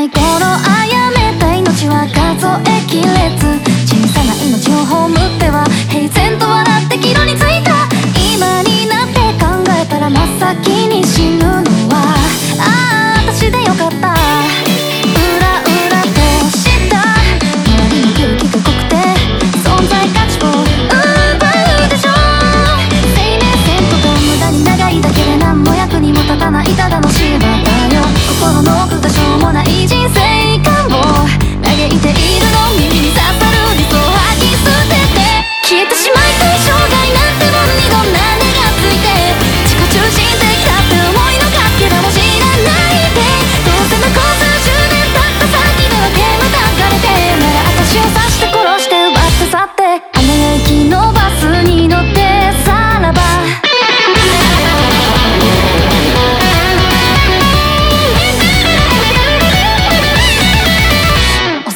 ない頃あやめた命は数えきれず小さな命を葬る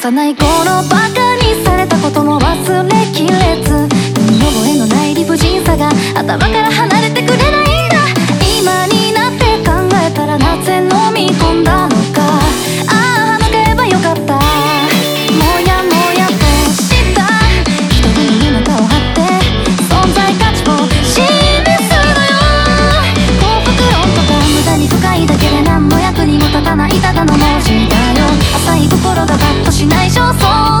幼い頃バカにされたことも忘れきれず身に覚えのない理不尽哆嗦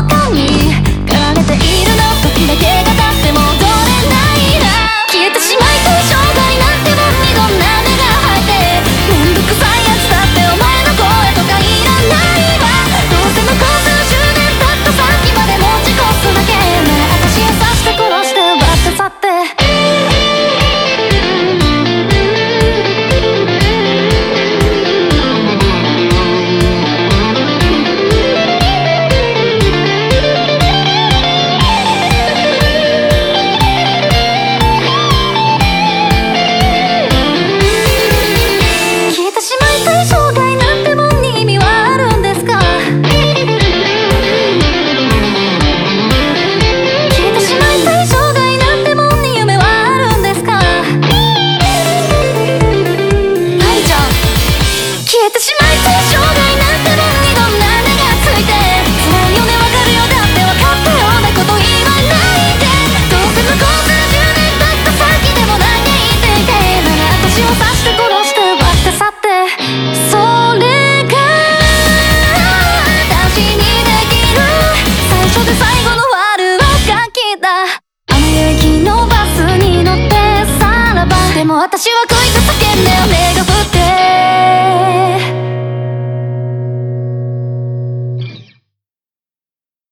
所で最後の春のガキだあの雪のバスに乗ってさらば。でも私は